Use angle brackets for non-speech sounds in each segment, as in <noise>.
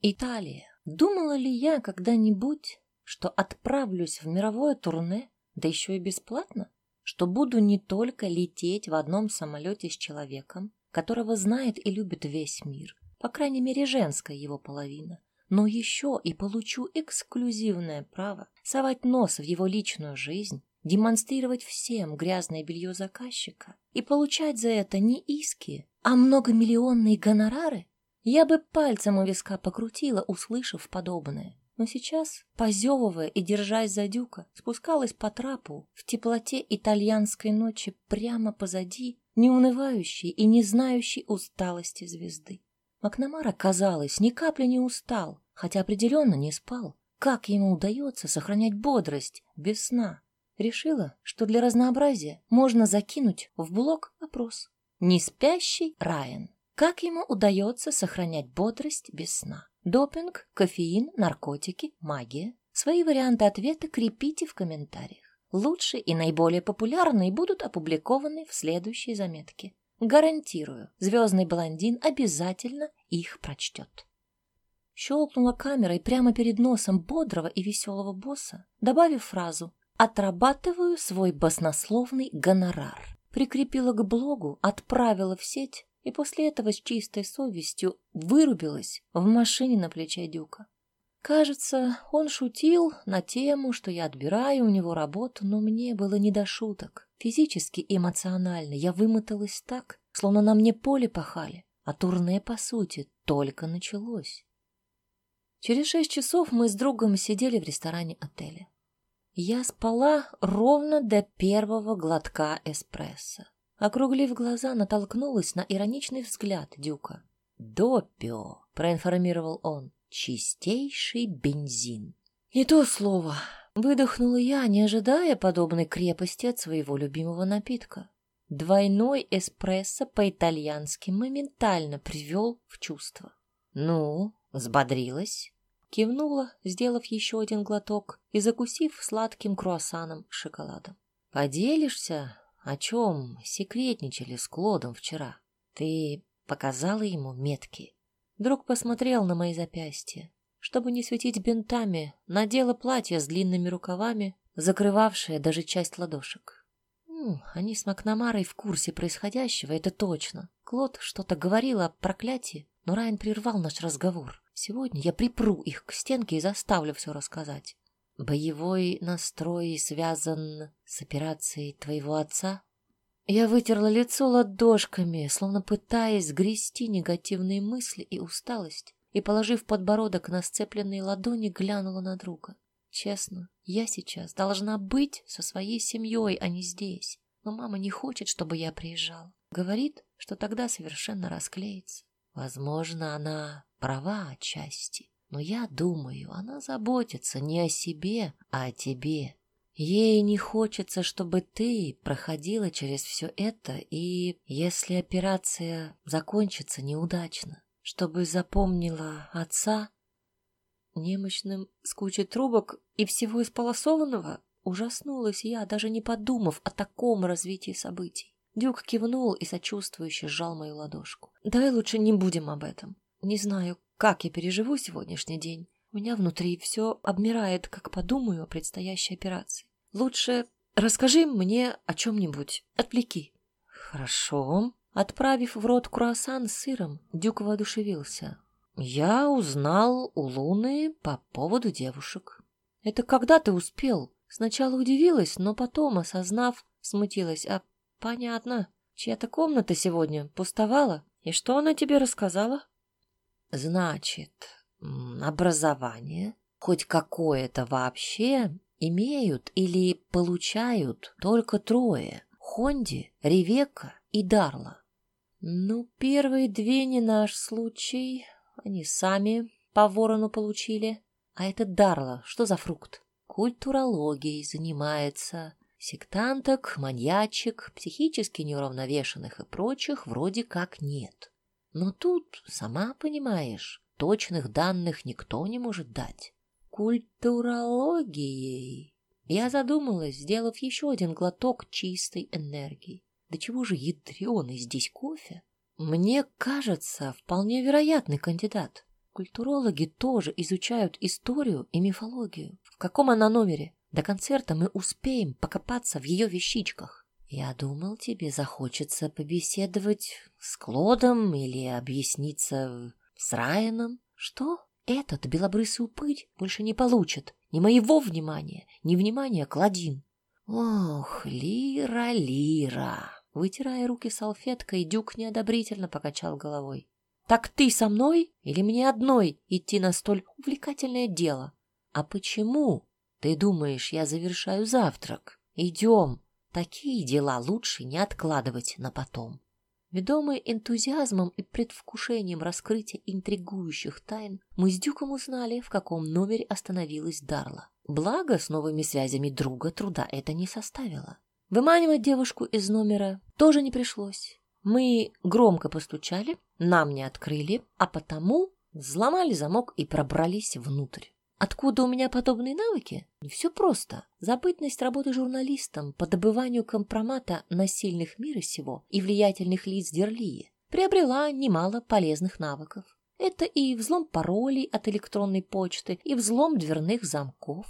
Италия. Думала ли я когда-нибудь, что отправлюсь в мировое турне, да еще и бесплатно? Что буду не только лететь в одном самолете с человеком, которого знает и любит весь мир, по крайней мере женская его половина, но еще и получу эксклюзивное право совать нос в его личную жизнь, демонстрировать всем грязное белье заказчика и получать за это не иски, а многомиллионные гонорары, я бы пальцем у виска покрутила, услышав подобное. Но сейчас, позевывая и держась за дюка, спускалась по трапу в теплоте итальянской ночи прямо позади неунывающей и не знающей усталости звезды. Макнамара, казалось, ни капли не устал, хотя определенно не спал. Как ему удается сохранять бодрость без сна? Решила, что для разнообразия можно закинуть в блог опрос. Не спящий Райан. Как ему удается сохранять бодрость без сна? Допинг, кофеин, наркотики, магия? Свои варианты ответа крепите в комментариях. Лучшие и наиболее популярные будут опубликованы в следующей заметке. Гарантирую, звездный блондин обязательно их прочтет. Щелкнула камерой прямо перед носом бодрого и веселого босса, добавив фразу «Отрабатываю свой баснословный гонорар». Прикрепила к блогу, отправила в сеть и после этого с чистой совестью вырубилась в машине на плече Дюка. Кажется, он шутил на тему, что я отбираю у него работу, но мне было не до шуток. Физически и эмоционально я вымоталась так, словно на мне поле пахали, а турне, по сути, только началось. Через шесть часов мы с другом сидели в ресторане отеля. Я спала ровно до первого глотка эспрессо. Округлив глаза, натолкнулась на ироничный взгляд Дюка. «Допио», — проинформировал он, — «чистейший бензин». «Не то слово», — выдохнула я, не ожидая подобной крепости от своего любимого напитка. Двойной эспрессо по-итальянски моментально привел в чувство. «Ну, взбодрилась?» Кивнула, сделав еще один глоток и закусив сладким круассаном с шоколадом. «Поделишься о чем секретничали с Клодом вчера? Ты показала ему метки? Друг посмотрел на мои запястья. Чтобы не светить бинтами, надела платье с длинными рукавами, закрывавшее даже часть ладошек. Они с Макнамарой в курсе происходящего, это точно. Клод что-то говорил о проклятии, но Райан прервал наш разговор. Сегодня я припру их к стенке и заставлю все рассказать. Боевой настрой связан с операцией твоего отца? Я вытерла лицо ладошками, словно пытаясь сгрести негативные мысли и усталость, и, положив подбородок на сцепленные ладони, глянула на друга. Честно, я сейчас должна быть со своей семьей, а не здесь. Но мама не хочет, чтобы я приезжал. Говорит, что тогда совершенно расклеится. Возможно, она права отчасти. Но я думаю, она заботится не о себе, а о тебе. Ей не хочется, чтобы ты проходила через все это, и если операция закончится неудачно, чтобы запомнила отца немощным с кучей трубок и всего исполосованного, ужаснулась я, даже не подумав о таком развитии событий. Дюк кивнул и сочувствующе сжал мою ладошку. «Давай лучше не будем об этом. Не знаю, как я переживу сегодняшний день? У меня внутри все обмирает, как подумаю о предстоящей операции. Лучше расскажи мне о чем-нибудь. Отвлеки. Хорошо. Отправив в рот круассан с сыром, Дюк воодушевился. Я узнал у Луны по поводу девушек. Это когда ты успел? Сначала удивилась, но потом, осознав, смутилась. А понятно, чья-то комната сегодня пустовала? И что она тебе рассказала? Значит, образование, хоть какое-то вообще, имеют или получают только трое — Хонди, Ревека и Дарла. Ну, первые две не наш случай, они сами по ворону получили. А это Дарла, что за фрукт? Культурологией занимается. Сектанток, маньячек, психически неуравновешенных и прочих вроде как нет. Но тут, сама понимаешь, точных данных никто не может дать. Культурологией. Я задумалась, сделав еще один глоток чистой энергии. Да чего же ядреный здесь кофе? Мне кажется, вполне вероятный кандидат. Культурологи тоже изучают историю и мифологию. В каком она номере? До концерта мы успеем покопаться в ее вещичках. Я думал, тебе захочется побеседовать с Клодом или объясниться с Райаном. Что? Этот белобрысый упырь больше не получит ни моего внимания, ни внимания Клодин. Ох, Лира, Лира. Вытирая руки салфеткой, Дюк неодобрительно покачал головой. Так ты со мной или мне одной идти на столь увлекательное дело? А почему? Ты думаешь, я завершаю завтрак? Идем. Такие дела лучше не откладывать на потом. Ведомые энтузиазмом и предвкушением раскрытия интригующих тайн, мы с Дюком узнали, в каком номере остановилась Дарла. Благо, с новыми связями друга труда это не составило. Выманивать девушку из номера тоже не пришлось. Мы громко постучали, нам не открыли, а потому взломали замок и пробрались внутрь. Откуда у меня подобные навыки? Все просто. Забытность работы журналистом по добыванию компромата на сильных мира сего и влиятельных лиц Дерлии приобрела немало полезных навыков. Это и взлом паролей от электронной почты, и взлом дверных замков.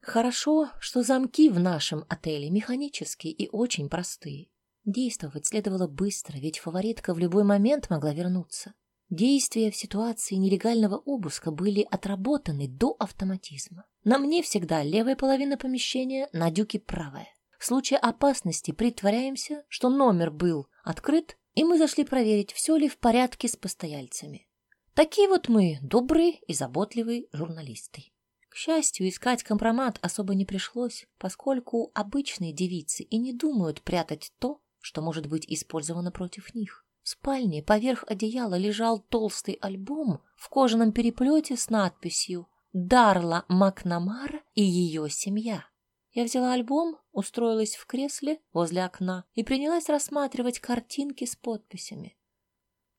Хорошо, что замки в нашем отеле механические и очень простые. Действовать следовало быстро, ведь фаворитка в любой момент могла вернуться. Действия в ситуации нелегального обыска были отработаны до автоматизма. На мне всегда левая половина помещения, на дюке правая. В случае опасности притворяемся, что номер был открыт, и мы зашли проверить, все ли в порядке с постояльцами. Такие вот мы добрые и заботливые журналисты. К счастью, искать компромат особо не пришлось, поскольку обычные девицы и не думают прятать то, что может быть использовано против них. Спальне поверх одеяла лежал толстый альбом в кожаном переплете с надписью «Дарла Макнамара и ее семья». Я взяла альбом, устроилась в кресле возле окна и принялась рассматривать картинки с подписями.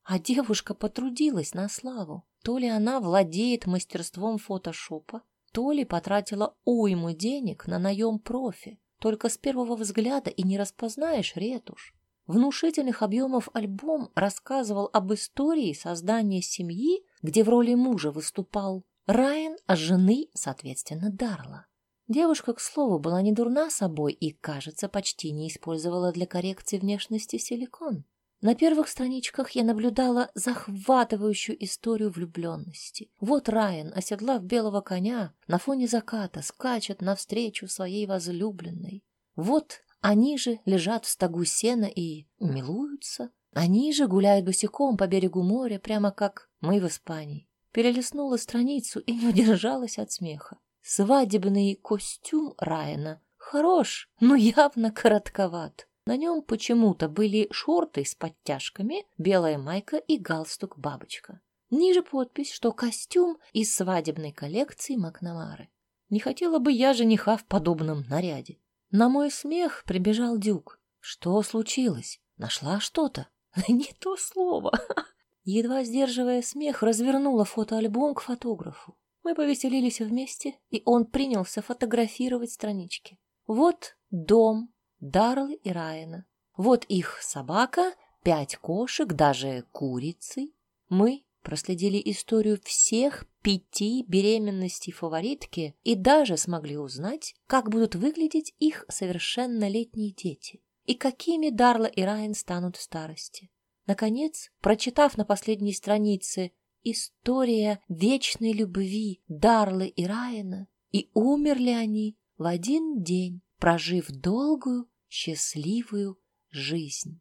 А девушка потрудилась на славу. То ли она владеет мастерством фотошопа, то ли потратила уйму денег на наем профи. Только с первого взгляда и не распознаешь ретушь. Внушительных объемов альбом рассказывал об истории создания семьи, где в роли мужа выступал Райан, а жены, соответственно, Дарла. Девушка, к слову, была не дурна собой и, кажется, почти не использовала для коррекции внешности силикон. На первых страничках я наблюдала захватывающую историю влюбленности. Вот Райан, оседлав белого коня, на фоне заката скачет навстречу своей возлюбленной. Вот они же лежат в стогу сена и милуются. Они же гуляют босиком по берегу моря, прямо как мы в Испании. Перелистнула страницу и не удержалась от смеха. Свадебный костюм Райана хорош, но явно коротковат. На нем почему-то были шорты с подтяжками, белая майка и галстук-бабочка. Ниже подпись, что костюм из свадебной коллекции Макнамары. Не хотела бы я жениха в подобном наряде. На мой смех прибежал Дюк. Что случилось? Нашла что-то? <laughs> Не то слово. <laughs> Едва сдерживая смех, развернула фотоальбом к фотографу. Мы повеселились вместе, и он принялся фотографировать странички. Вот дом, Дарлы и Райана. Вот их собака, пять кошек, даже курицы. Мы проследили историю всех пяти беременностей фаворитки и даже смогли узнать, как будут выглядеть их совершеннолетние дети и какими Дарла и Райан станут в старости. Наконец, прочитав на последней странице «История вечной любви Дарлы и Райана», и умерли они в один день, прожив долгую счастливую жизнь.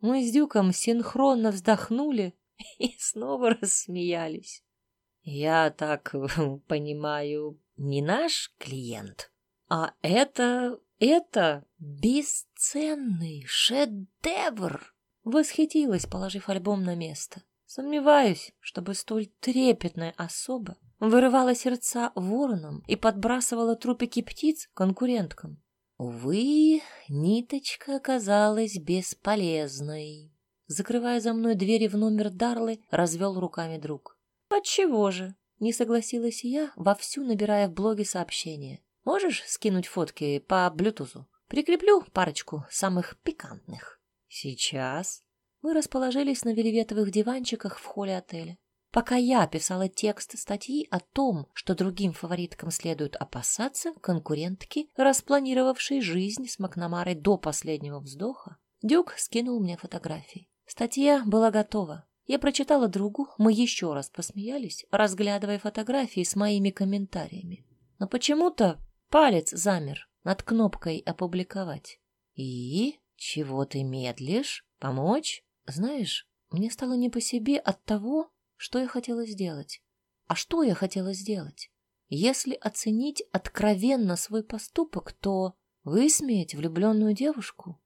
Мы с Дюком синхронно вздохнули <laughs> и снова рассмеялись. Я так <laughs> понимаю, не наш клиент, а это... это бесценный шедевр! Восхитилась, положив альбом на место. Сомневаюсь, чтобы столь трепетная особа вырывала сердца воронам и подбрасывала трупики птиц конкуренткам. Увы, ниточка оказалась бесполезной. Закрывая за мной двери в номер Дарлы, развел руками друг. «Отчего же?» — не согласилась я, вовсю набирая в блоге сообщения. «Можешь скинуть фотки по блютузу? Прикреплю парочку самых пикантных». «Сейчас». Мы расположились на вельветовых диванчиках в холле отеля. Пока я писала текст статьи о том, что другим фавориткам следует опасаться конкурентки, распланировавшей жизнь с Макнамарой до последнего вздоха, Дюк скинул мне фотографии. Статья была готова. Я прочитала другу, мы еще раз посмеялись, разглядывая фотографии с моими комментариями. Но почему-то палец замер над кнопкой «Опубликовать». «И? Чего ты медлишь? Помочь?» Знаешь, мне стало не по себе от того, что я хотела сделать. А что я хотела сделать? Если оценить откровенно свой поступок, то высмеять влюбленную девушку?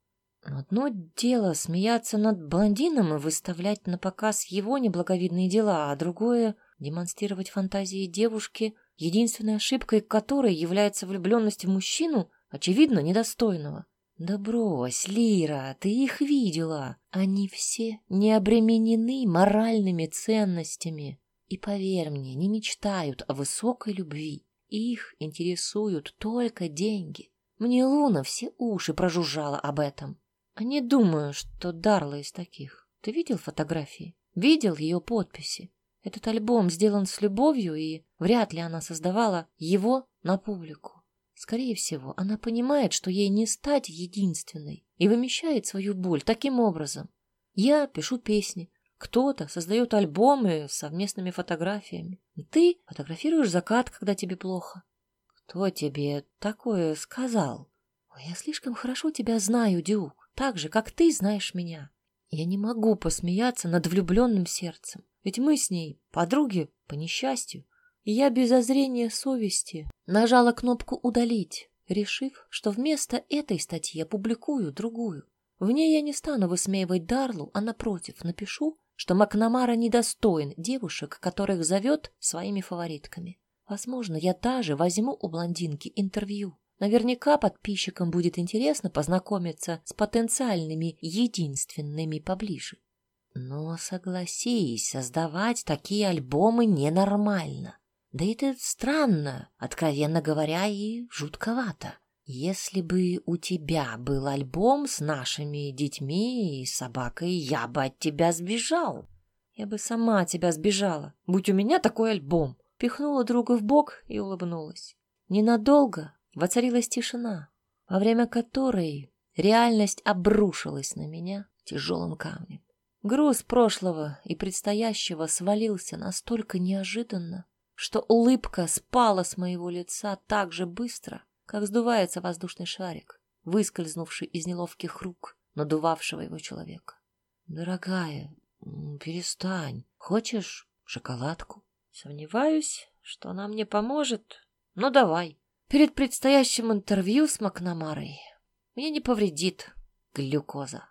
Одно дело смеяться над блондином и выставлять на показ его неблаговидные дела, а другое — демонстрировать фантазии девушки, единственной ошибкой которой является влюбленность в мужчину, очевидно, недостойного. Да брось, Лира, ты их видела. Они все не обременены моральными ценностями. И поверь мне, не мечтают о высокой любви. Их интересуют только деньги. Мне Луна все уши прожужжала об этом. А не думаю, что Дарла из таких. Ты видел фотографии? Видел ее подписи? Этот альбом сделан с любовью, и вряд ли она создавала его на публику. Скорее всего, она понимает, что ей не стать единственной, и вымещает свою боль таким образом. Я пишу песни, кто-то создает альбомы с совместными фотографиями. Ты фотографируешь закат, когда тебе плохо. Кто тебе такое сказал? Я слишком хорошо тебя знаю, Дюк так же, как ты знаешь меня. Я не могу посмеяться над влюбленным сердцем, ведь мы с ней подруги по несчастью. И я без озрения совести нажала кнопку «Удалить», решив, что вместо этой статьи я публикую другую. В ней я не стану высмеивать Дарлу, а напротив напишу, что Макнамара недостоин девушек, которых зовет своими фаворитками. Возможно, я даже возьму у блондинки интервью. Наверняка подписчикам будет интересно познакомиться с потенциальными единственными поближе. Но согласись, создавать такие альбомы ненормально. Да это странно, откровенно говоря, и жутковато. Если бы у тебя был альбом с нашими детьми и собакой, я бы от тебя сбежал. Я бы сама от тебя сбежала, будь у меня такой альбом. Пихнула друга в бок и улыбнулась. Ненадолго, Воцарилась тишина, во время которой реальность обрушилась на меня тяжелым камнем. Груз прошлого и предстоящего свалился настолько неожиданно, что улыбка спала с моего лица так же быстро, как сдувается воздушный шарик, выскользнувший из неловких рук надувавшего его человека. «Дорогая, перестань. Хочешь шоколадку?» «Сомневаюсь, что она мне поможет. Ну, давай». Перед предстоящим интервью с Макнамарой мне не повредит глюкоза.